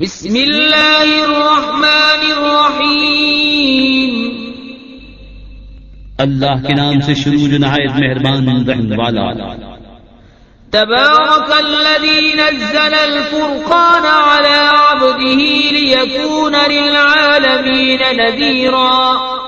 بسم اللہ الرحمن الرحیم اللہ کے نام سے شروع جو نہایت مہربان رحم والا. تبارك الذي نزل الفرقان على عبده ليكون للعالمين نذيرا.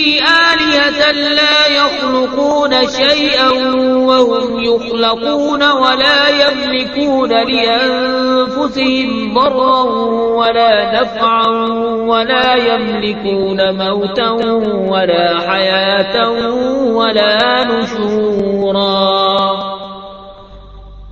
آلية لا يخلقون شيئا وهم يخلقون ولا يملكون لأنفسهم ضرا ولا نفعا ولا يملكون موتا ولا حياة ولا نشورا.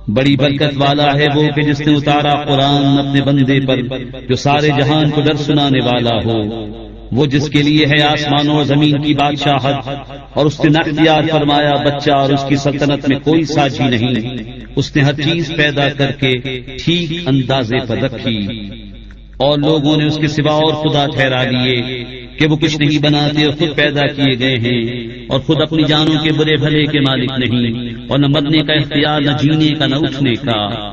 بڑی برکت والا ہے وہ کہ جس نے اتارا قرآن اپنے بندے پر جو سارے جہان کو ڈر سنانے والا ہو۔ وہ جس کے لیے ہے آسمانوں اور زمین کی بادشاہت، اور اس نے نختیار فرمایا، بچہ، اور اس کی سلطنت میں کوئی سازی نہیں۔ اس نے ہر چیز پیدا کر کے ٹھیک اندازے پر رکھی۔ اور لوگوں نے اس کے سوا اور خدا ٹھہرا لیے کہ وہ کچھ نہیں بناتے اور خود پیدا کیے گئے ہیں۔ اور خود اپنی جانوں کے برے بھلے کے مالک نہیں، اور نہ مرنے کا اختیار، نہ جینے کا، نہ اٹھنے کا۔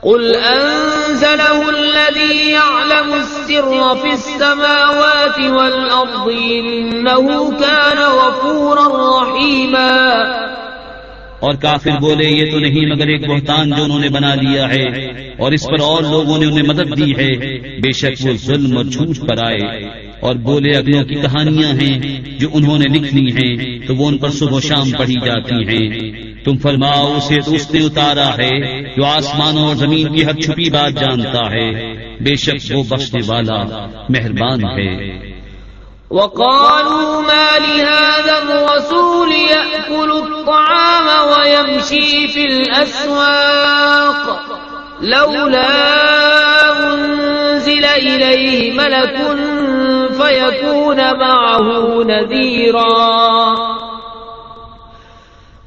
قل أنزله الذي يعلم السر في السماوات والأرض إنه كان غفورا رحيما اور کافر بولے، یہ تو نہیں، مگر ایک بہتان جو انہوں نے بنا لیا ہے۔ اور اس پر اور لوگوں نے انہیں مدد دی ہے۔ بے شک وہ ظلم اور جھوٹ پر آئے۔ اور بولے، اگلوں کی کہانیاں ہیں جو انہوں نے لکھنی ہیں، تو وہ ان پر صبح و شام پڑھی جاتی ہیں۔ تم فرماؤ، اسے تو اس نے اتارا ہے جو آسمانوں اور زمین کی ہر چھپی بات جانتا ہے۔ بے شک وہ بخشنے والا مہربان ہے۔ وقالوا ما لهذا الرسول يأكل الطعام ويمشي في الأسواق لولا أنزل إليه ملك فيكون معه نذيرا۔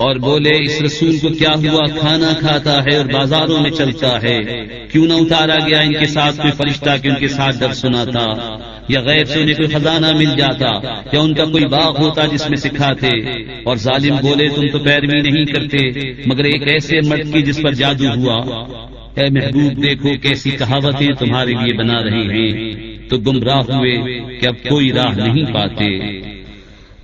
اور بولے، اس رسول کو کیا ہوا؟ کھانا کھاتا ہے اور بازاروں میں چلتا ہے۔ کیوں نہ اتارا گیا ان کے ساتھ کوئی فرشتہ کہ ان کے ساتھ ڈر سنا تھا یا غیر سے انہیں کوئی خزانہ مل جاتا یا ان کا کوئی باغ ہوتا جس میں سکھاتے۔ اور ظالم بولے، تم تو پیروی نہیں کرتے، مگر ایک ایسے مرد کی جس پر جادو ہوا۔ اے محبوب، دیکھو کیسی کہاوتیں تمہارے لیے بنا رہے ہیں۔ تو گمراہ ہوئے کہ اب کوئی راہ نہیں پاتے۔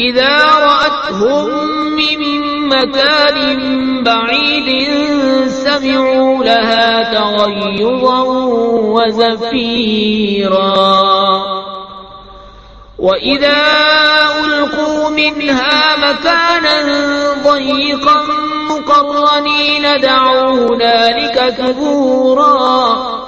إذا رأتهم من مكان بعيد سمعوا لها تغيظا وزفيرا. وإذا ألقوا منها مكانا ضيقا مقرنين دعوا ذلك كبورا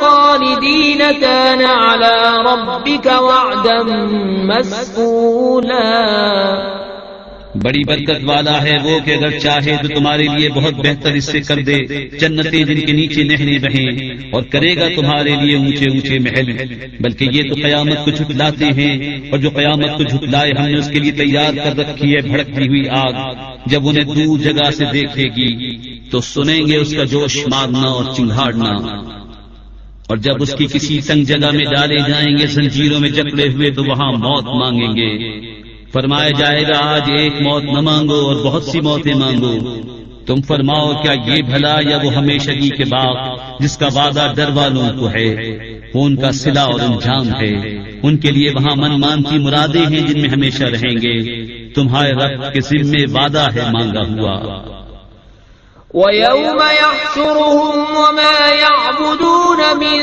خالدين كان على ربك وعدا مسئولا بڑی برکت والا ہے وہ کہ اگر چاہے تو تمہارے لیے بہت بہتر اس سے کر دے، جنتیں جن کے نیچے نہریں بہیں اور کرے گا تمہارے لیے اونچے اونچے محل، بلکہ یہ تو قیامت کو جھٹلاتے ہیں اور جو قیامت کو جھٹلائے ہم نے اس کے لیے تیار کر رکھی ہے بھڑکتی ہوئی آگ، جب انہیں دور جگہ سے دیکھے گی تو سنیں گے اس کا جوش مارنا اور چنگاڑنا اور جب اس کی کسی تنگ جگہ میں ڈالے جائیں گے زنجیروں میں جکڑے ہوئے تو وہاں موت مانگیں گے۔ فرمایا جائے گا، آج ایک موت نہ مانگو اور بہت سی موتیں مانگو۔ تم فرماؤ، کیا یہ بھلا یا وہ ہمیشگی کے باغ جس کا وعدہ ڈر والوں کو ہے؟ وہ ان کا سلا اور انجام ہے۔ ان کے لیے وہاں من مان کی مرادیں ہیں جن میں ہمیشہ رہیں گے۔ تمہارے رب کے ذمے وعدہ ہے مانگا ہوا۔ ويوم يحشرهم وما يعبدون من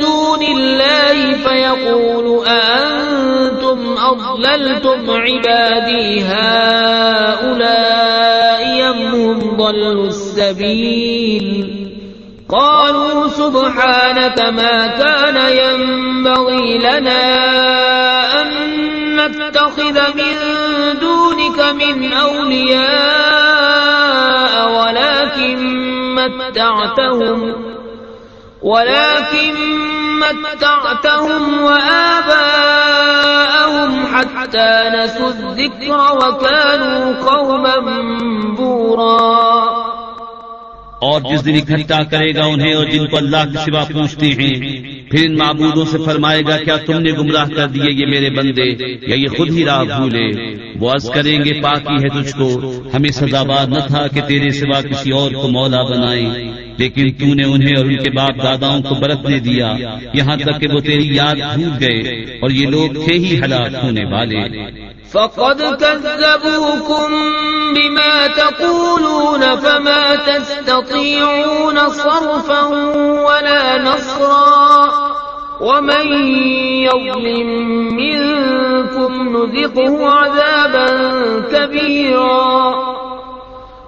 دون الله فيقول أأنتم أضللتم عبادي هؤلاء يمهم ضلوا السبيل؟ قالوا سبحانك ما كان ينبغي لنا أن نتخذ من دونك من أولياء ولكن متعتهم ولكن متعتهم وآباءهم حتى نسوا الذكر وكانوا قوما بورا. اور جس دن اکٹھا کرے گا انہیں اور جن کو اللہ کے سوا پوچھتے ہیں، پھر ان معبودوں سے فرمائے گا، کیا تم نے گمراہ کر دیے یہ میرے بندے؟ یا یہ خود ہی راہ بھولے؟ وہ عرض کریں گے، پاکی ہے تجھ کو، ہمیں سزاوار نہ تھا کہ تیرے سوا کسی اور کو مولا بنائیں لیکن تو نے انہیں اور ان کے باپ داداؤں کو برتنے دیا۔ یہاں تک کہ وہ تیری یاد بھول گئے اور یہ لوگ تھے ہی ہلاک ہونے والے۔ فقد كذبوكم بما تقولون فما تستطيعون صرفا ولا نصرا ومن يظلم منكم نذقه عذابا كبيرا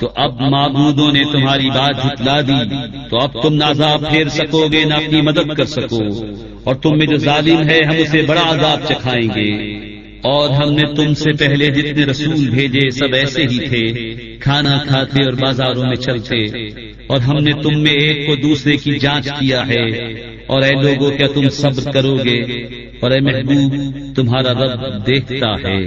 تو اب معبودوں نے تمہاری بات جھٹلا دی، تو اب تم نازاب پھیر سکو گے، نہ اپنی مدد کر سکو۔ اور تم میں جو ظالم ہے، ہم اسے بڑا عذاب چکھائیں گے۔ اور ہم نے تم سے پہلے جتنے رسول بھیجے، سب ایسے ہی تھے۔ کھانا کھاتے اور بازاروں میں چلتے۔ اور ہم نے تم میں ایک کو دوسرے کی جانچ کیا ہے۔ اور اے لوگوں کیا تم صبر کرو گے؟ اور اے محبوب، تمہارا رب دیکھتا ہے۔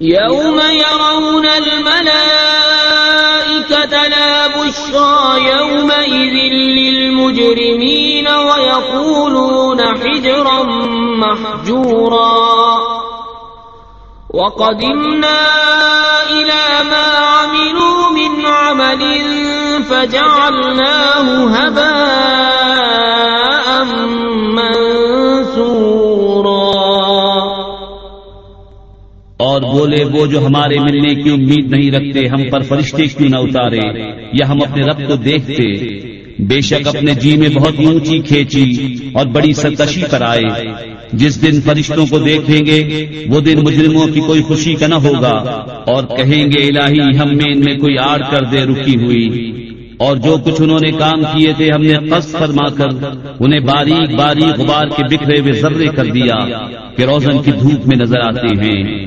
يوم يرون الملائكة لا بشرى يومئذ للمجرمين ويقولون حجرا محجورا وقدمنا إلى ما عملوا من عمل فجعلناه هباء اور بولے، وہ جو ہمارے ملنے کی امید نہیں رکھتے، ہم پر فرشتے کیوں نہ اتارے؟ یا ہم اپنے رب کو دیکھتے؟ بے شک اپنے جی میں بہت اونچی کھینچی اور بڑی سرکشی پر آئے۔ جس دن فرشتوں کو دیکھیں گے، وہ دن مجرموں کی کوئی خوشی کا نہ ہوگا اور کہیں گے، الہی، ہم میں ان میں کوئی آڑ کر دے رکی ہوئی۔ اور جو کچھ انہوں نے کام کیے تھے، ہم نے قص فرما کر انہیں باریک باریک غبار کے بکھرے ہوئے ذرے کر دیا کہ روزن کی دھوپ میں نظر آتے ہیں۔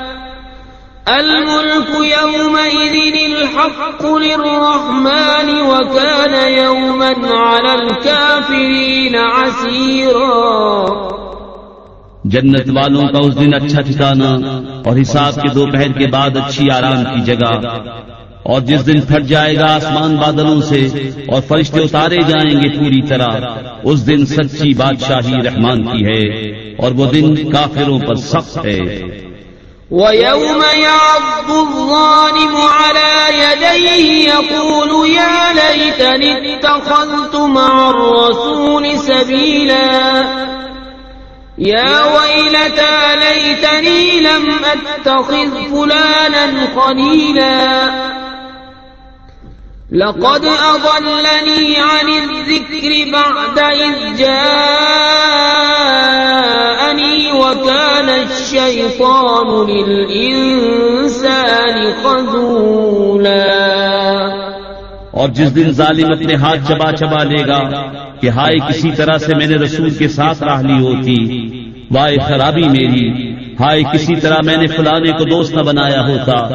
الملك يومئذ الحق للرحمن وكان يوما على الكافرين عسيرا. جنت والوں کا اس دن اچھا ٹھکانا اور حساب کے دوپہر کے بعد اچھی آرام کی جگہ. اور جس دن پھٹ جائے گا آسمان بادلوں سے اور فرشتے اتارے جائیں گے پوری طرح، اس دن سچی بادشاہی رحمان کی ہے اور وہ دن کافروں پر سخت ہے۔ ويوم يعض الظالم على يديه يقول يا ليتني اتخذت مع الرسول سبيلا يا ويلتى ليتني لم أتخذ فلانا خليلا لقد أضلني عن الذكر بعد إذ جاءني وكان الشيطان للإنسان خذولا. اور جس دن ظالم اپنے ہاتھ چبا چبا لے گا کہ ہائے کسی طرح سے میں نے رسول کے ساتھ راہ لی ہوتی، وائے خرابی میری، ہائے کسی طرح میں نے فلانے کو دوست نہ بنایا ہوتا۔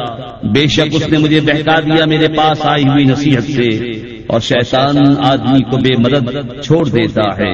بے شک اس نے مجھے بہکا دیا میرے پاس آئی ہوئی نصیحت سے، اور شیطان آدمی کو بے مدد چھوڑ دیتا ہے۔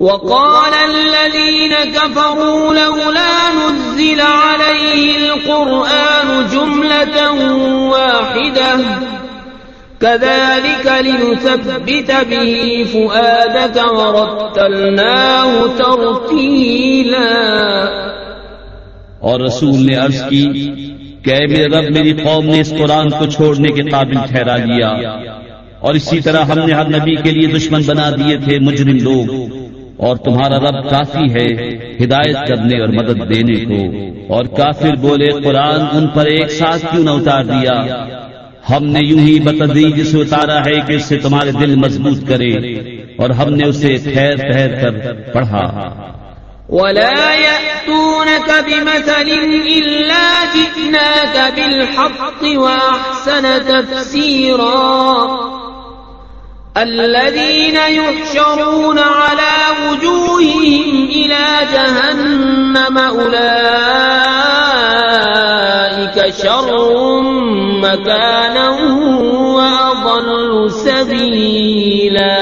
وقال الذين كفروا لولا نزل عليه القرآن جملة واحدة. كذلك لنثبت به فؤادك ورتلناه ترتيلا. اور رسول نے عرض کی کہ اے میرے رب، میری قوم نے اس قرآن کو چھوڑنے کے قابل ٹھہرا دیا اور اسی طرح ہم نے ہر نبی کے لیے دشمن بنا دیے تھے، مجرم لوگ۔ اور تمہارا رب کافی ہے ہدایت کرنے اور مدد دینے کو۔ اور کافر بولے، قرآن ان پر ایک ساتھ کیوں نہ اتار دیا؟ ہم نے یوں ہی بتدریج سے اتارا ہے کہ اس سے تمہارے دل مضبوط کرے۔ اور ہم نے اسے ٹھہر ٹھہر کر پڑھا۔ ولا يأتونك بمثل إلا جئناك بالحق وأحسن تفسيرا الذين يحشرون على وجوههم إلى جهنم أولئك شر مكانا وأضل سبيلا.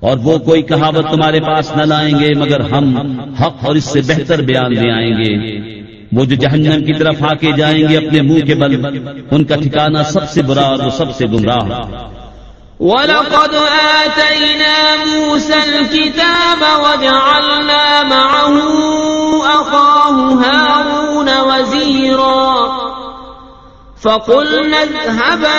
اور وہ کوئی کہاوت تمہارے پاس نہ لائیں گے، مگر ہم حق اور اس سے بہتر بیان لے آئیں گے۔ وہ جو جہنم کی طرف آ کے جائیں گے اپنے منہ کے بل ان کا ٹھکانہ سب سے برا اور وہ سب سے گمراہ وَلَقَدْ آتَيْنَا مُوسَى الْكِتَابَ وَجَعَلْنَا مَعَهُ أَخَاهُ هَارُونَ وَزِيرًا فقلنا اذهبا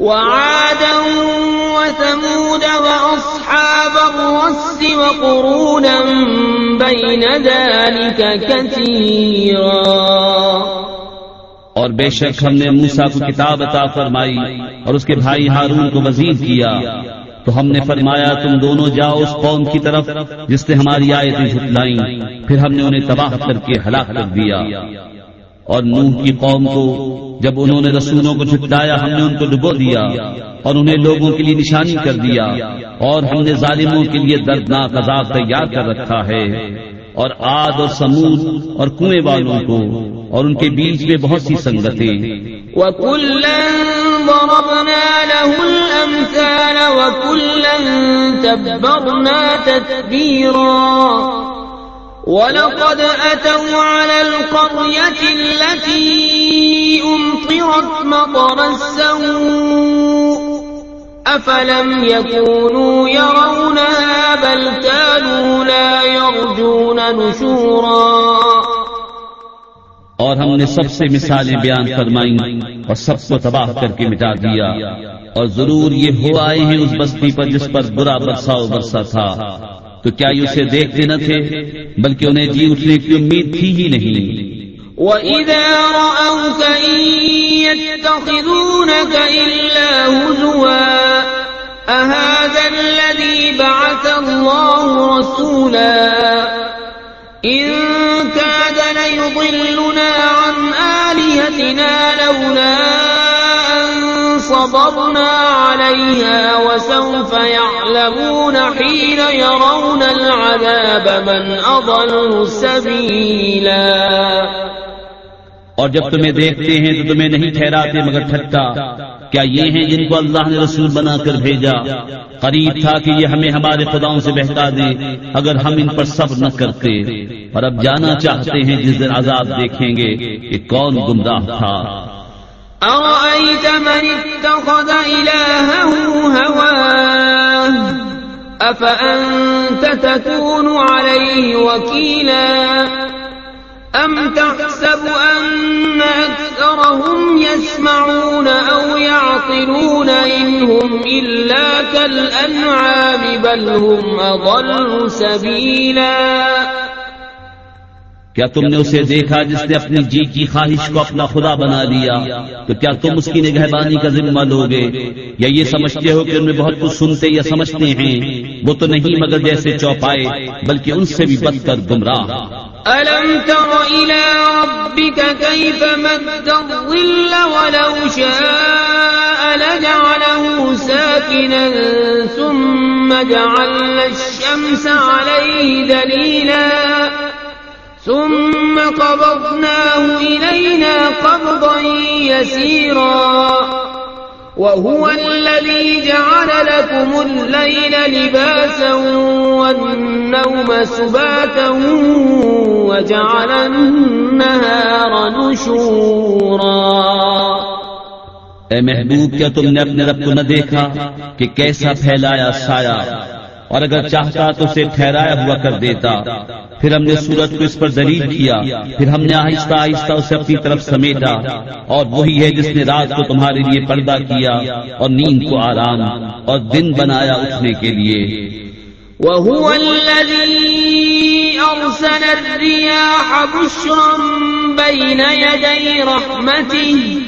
وعادا وثمود وأصحاب الرس وقرونا بين ذلك كثيرا. اور بے شک ہم نے موسا کو کتاب عطا فرمائی اور اس کے بھائی ہارون کو وزیر کیا۔ تو ہم نے فرمایا، تم دونوں جاؤ اس قوم کی طرف جس نے ہماری آیتیں جھٹلائیں۔ پھر ہم نے انہیں تباہ کر کے ہلاک کر دیا۔ اور نوح کی قوم کو جب انہوں نے رسولوں کو جھٹلایا، ہم نے ان کو ڈبو دیا اور انہیں لوگوں کے لیے نشانی کر دیا اور ہم نے ظالموں کے لیے دردناک عذاب تیار کر رکھا ہے۔ اور آد اور سمود اور کنویں والوں کو اور ان کے بیچ میں بہت سی سنگتیں۔ وَكُلًّا تَبَّرْنَا تَتْبِيرًا ولقد أتوا على القرية التي أمطرت مطر السوء أفلم يكونوا يرونها بل كانوا لا يرجون نشورا اور ہم نے سب سے مثالیں بیان فرمائیں اور سب کو تباہ کر کے مٹا دیا۔ اور ضرور یہ ہو آئے ہیں اس بستی پر جس پر برا برسا برسا تھا۔ تو کیا یہ اسے دیکھتے نہ تھے؟ بلکہ انہیں جی اٹھنے کی امید تھی ہی نہیں۔ وَإِذَا رَأَوْكَ إِن يَتَّخِذُونَكَ إِلَّا هُزُوًا، أَهَذَا الَّذِي بَعَثَ اللَّهُ رَسُولًا؟ إِن كَادَ لَيُضِلُّنَا عَنْ آلِهَتِنَا لَوْلَا صبرنا عليها وسوف يعلمون حين يرون العذاب من أضل سبيلا اور جب تمہیں دیکھتے ہیں تو تمہیں نہیں ٹھہراتے مگر ٹھٹا کیا یہ ہیں جن کو اللہ نے رسول بنا کر بھیجا؟ قریب تھا کہ یہ ہمیں ہمارے خداؤں سے بہتا دے، اگر ہم ان پر صبر نہ کرتے۔ اور اب جانا چاہتے ہیں جس دن عذاب دیکھیں گے کہ کون گمراہ تھا۔ أرأيت من اتخذ إلهه هواه؟ أفأنت تكون عليه وكيلا؟ أم تحسب أن أكثرهم يسمعون أو يعقلون إنهم إلا كالأنعام بل هم أضل سبيلا؟ کیا تم نے اسے دیکھا جس نے اپنی جی کی خواہش کو اپنا خدا بنا لیا تو کیا تم اس کی نگہبانی کا ذمہ لو گے یا یہ سمجھتے ہو کہ ان میں بہت کچھ سنتے یا سمجھتے ہیں؟ وہ تو نہیں مگر جیسے چوپائے، بلکہ ان سے بھی بدتر گمراہ۔ ألم تر إلى ربك كيف مد الظل ولو شاء لجعله ساكنا ثم جعلنا الشمس عليه دليلا ثم قبضناه إلينا قبضا يسيرا. وهو الذي جعل لكم الليل لباسا والنوم سباتا وجعل النهار نشورا. اے محبوب، کیا تم نے اپنے رب کو نہ دیکھا کہ کیسا پھیلایا سایہ؟ اور اگر چاہتا تو اسے ٹھہرایا ہوا کر دیتا۔ پھر ہم نے سورج کو اس پر دلیل کیا۔ پھر ہم نے آہستہ آہستہ اسے اپنی طرف سمیٹا۔ اور وہی ہے جس نے رات کو تمہارے لیے پردہ کیا اور نیند کو آرام اور دن بنایا اٹھنے کے لیے۔ وهو الذي أرسل الرياح بشرا بين يدي رحمته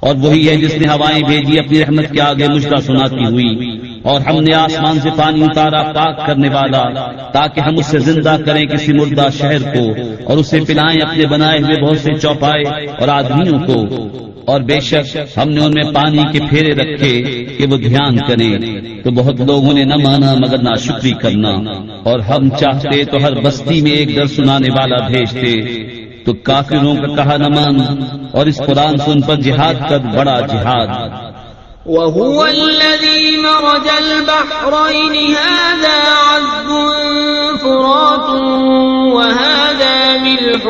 اور وہی ہے جس نے ہوائیں بھیجی، اپنی رحمت کے آگے مشرا سناتی ہوئی۔ اور ہم نے آسمان سے پانی اتارا، پاک کرنے والا، تاکہ ہم اسے زندہ کریں کسی مردہ شہر کو، اور اسے پلائیں اپنے بنائے ہوئے بہت سے چوپائے اور آدمیوں کو۔ اور بے شک ہم نے ان میں پانی کے پھیرے رکھے کہ وہ دھیان کریں۔ تو بہت لوگوں نے نہ مانا مگر نہ شکری کرنا۔ اور ہم چاہتے تو ہر بستی میں ایک ڈر سنانے والا بھیجتے۔ تو کافروں کا کہا نہ مان اور اس قرآن سے ان پر جہاد کر بڑا جہاد۔ وهو الذي مرج البحرين هذا عذب فرات وهذا ملح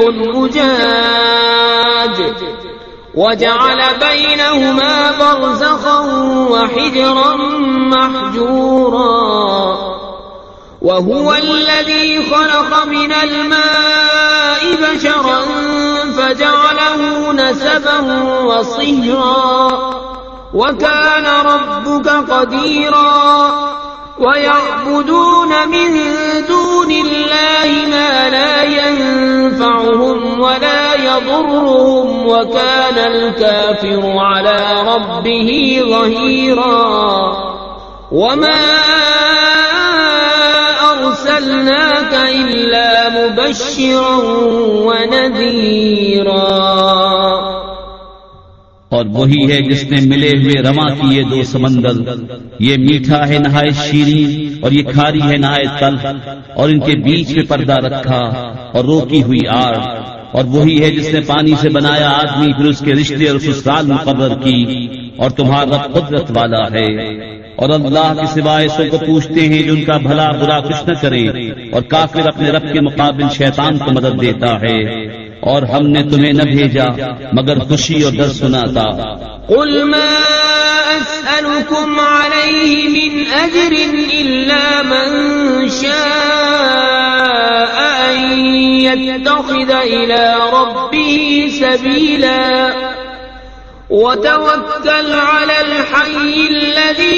أجاج وجعل بينهما برزخا وحجرا محجورا وهو الذي خلق من الماء بشرا فجعله نسبا وصهرا وكان ربك قديرا ويعبدون من دون الله ما لا ينفعهم ولا يضرهم وكان الكافر على ربه ظهيرا وما أرسلناك مبشرا ونذيرا اور وہی ہے جس نے ملے ہوئے رواں کیے دو سمندر۔ یہ میٹھا ہے نہایت شیریں اور یہ کھاری ہے نہایت تل۔ اور ان کے بیچ میں پردہ رکھا اور روکی ہوئی آڑ اور وہی ہے جس نے پانی سے بنایا آدمی، پھر اس کے رشتے اور سسرال مقرر کی۔ اور تمہارا قدرت والا ہے۔ اور اللہ کے سوائے سو کو پوچھتے ہیں جو ان کا بھلا برا کچھ نہ کرے اور کافر اپنے رب کے مقابل شیطان کو مدد دیتا ہے۔ اور ہم نے تمہیں نہ بھیجا، مگر خوشی اور در سناتا۔ قل ما من من شاء يتخذ إلى ربه سبيلا وتوكل على الحي الذي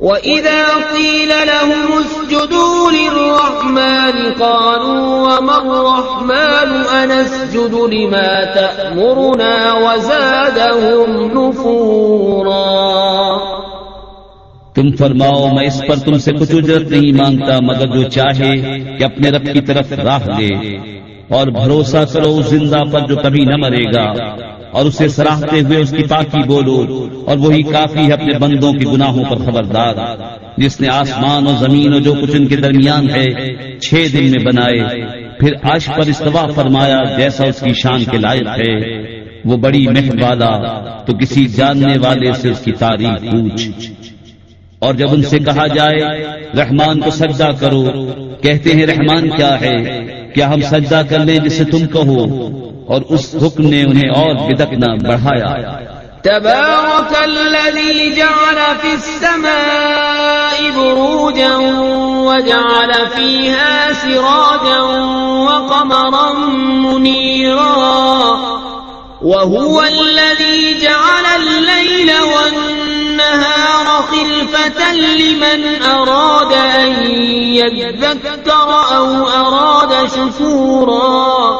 وإذا قيل لهم اسجدوا للرحمن قالوا وما الرحمن أنسجد لما تأمرنا وزادهم نفورا تم فرماؤ، میں اس پر تم سے کچھ اجرت نہیں مانگتا، مگر جو چاہے کہ اپنے رب کی طرف راہ دے اور بھروسہ کرو اس زندہ پر جو کبھی نہ مرے گا۔ اور اسے سراہتے ہوئے اس کی پاکی بولو اور وہی کافی ہے اپنے بندوں کے گناہوں پر خبردار، جس نے آسمان اور زمین اور جو کچھ ان کے درمیان ہے چھ دن میں بنائے۔ پھر آش پر استوا فرمایا، جیسا اس کی شان کے لائق ہے۔ وہ بڑی مہر والا، تو کسی جاننے والے سے اس کی تاریخ پوچھ۔ اور جب ان سے کہا جائے، رحمان کو سجدہ کرو۔ کہتے ہیں، رحمان کیا ہے؟ کیا ہم سجدہ کر لیں جسے تم کہو؟ اور اس حکم نے انہیں اور بدکنا بڑھایا۔ تبارك الذي جعل في السماء بروجا وجعل فيها سراجا وقمرا منيرا وهو الذي جعل الليل والنهار خلفة لمن أراد أن يذكر أو أراد شكورا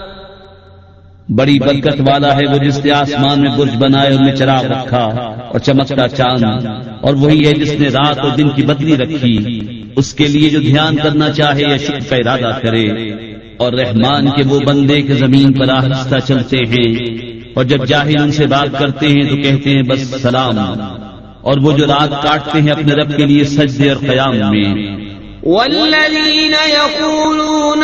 بڑی برکت والا ہے وہ جس نے آسمان میں برج بنائے ان میں چراغ رکھا اور چمکتا چاند اور وہی ہے جس نے رات اور دن کی بدلی رکھی۔ اس کے لیے جو دھیان کرنا چاہے یا شکر کا ارادہ کرے۔ اور رحمان کے وہ بندے کے زمین پر آہستہ چلتے ہیں اور جب جاہل ان سے بات کرتے ہیں تو کہتے ہیں، بس سلام۔ اور وہ جو رات کاٹتے ہیں اپنے رب کے لیے سجدے اور قیام میں۔ والذين يقولون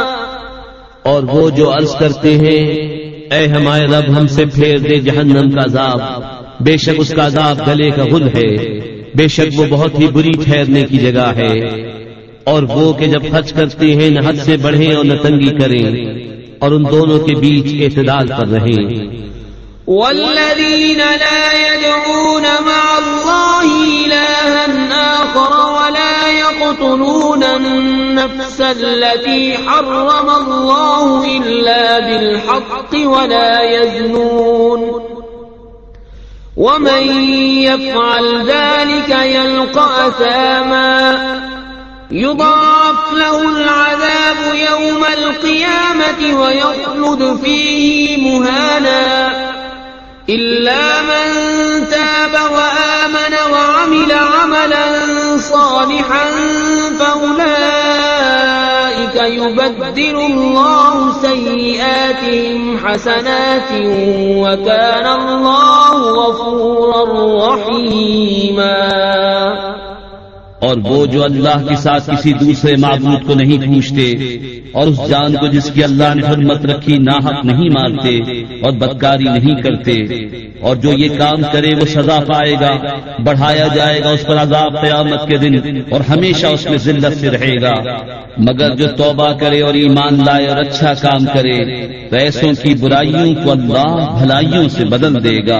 اور وہ جو عرض کرتے ہیں، اے ہمارے رب، ہم سے پھیر دے جہنم کا عذاب. بے شک اس کا عذاب گلے کا غل ہے. بے شک وہ بہت ہی بری ٹھہرنے کی جگہ ہے. اور وہ کہ جب خرچ کرتے ہیں، نہ حد سے بڑھیں اور نہ تنگی کریں، اور ان دونوں کے بیچ اعتدال پر رہیں۔ والذين لا يدعون مع الله إلها آخر ولا يقتلون النفس التي حرم الله إلا بالحق ولا يزنون. ومن يفعل ذلك يلقى أثاما. يضاعف له العذاب يوم القيامة ويخلد فيه مهانا. إلا من تاب وآمن وعمل عملا صالحا فأولئك يبدل الله سيئاتهم حسنات وكان الله غفورا رحيما. اور وہ جو اللہ کے ساتھ کسی دوسرے معبود کو نہیں پوچھتے اور اس جان کو جس کی اللہ نے حرمت رکھی ناحق نہیں مارتے اور بدکاری نہیں کرتے۔ اور جو یہ کام کرے، وہ سزا پائے گا، بڑھایا جائے گا اس پر عذاب قیامت کے دن اور ہمیشہ اس میں ذلت سے رہے گا۔ مگر جو توبہ کرے اور ایمان لائے اور اچھا کام کرے تو ایسوں کی برائیوں کو اللہ بھلائیوں سے بدل دے گا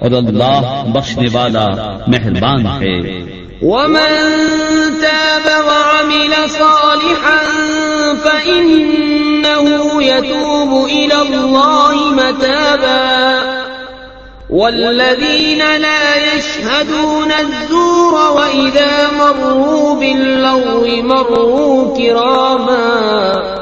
اور اللہ بخشنے والا مہربان ہے۔ ومن تاب وعمل صالحا فإنه يتوب إلى الله متابا والذين لا يشهدون الزور وإذا مروا باللغو مروا كراما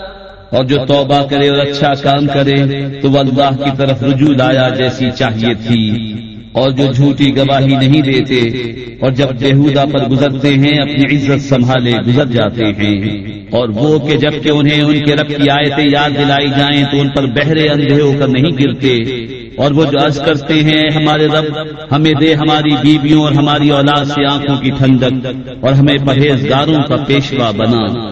اور جو توبہ کرے اور اچھا کام کرے، تو وہ اللہ کی طرف رجوع لایا جیسی چاہیے تھی۔ اور جو جھوٹی گواہی نہیں دیتے، اور جب بےحودہ پر گزرتے ہیں، اپنی عزت سنبھالے گزر جاتے ہیں۔ اور وہ کہ جبکہ انہیں ان کے رب کی آیتیں یاد دلائی جائیں، تو ان پر بہرے اندھے ہو کر نہیں گرتے۔ اور وہ جو عرض کرتے ہیں، ہمارے رب، ہمیں دے ہماری بیویوں اور ہماری اولاد سے آنکھوں کی ٹھنڈک، اور ہمیں پرہیزگاروں کا پیشوا بنا۔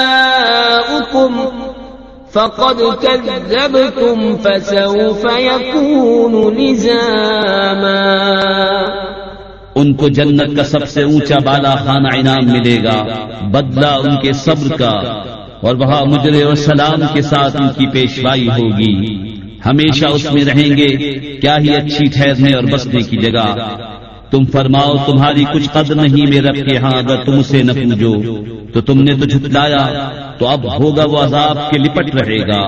فقد كذبتم فسوف يكون لزاما ان کو جنت کا سب سے اونچا بالا خانہ انعام ملے گا، بدلہ ان کے صبر کا، اور وہاں مجرے اور سلام کے ساتھ ان کی پیشوائی ہوگی۔ ہمیشہ اس میں رہیں گے، کیا ہی اچھی ٹھہرنے اور بسنے کی جگہ۔ تم فرماؤ، تمہاری کچھ قدر نہیں میرے رب کے ہاں اگر تم اسے نہ پوجو، تو تم نے تو جھٹلایا۔ تو اب ہوگا وہ عذاب کے لپٹ رہے گا۔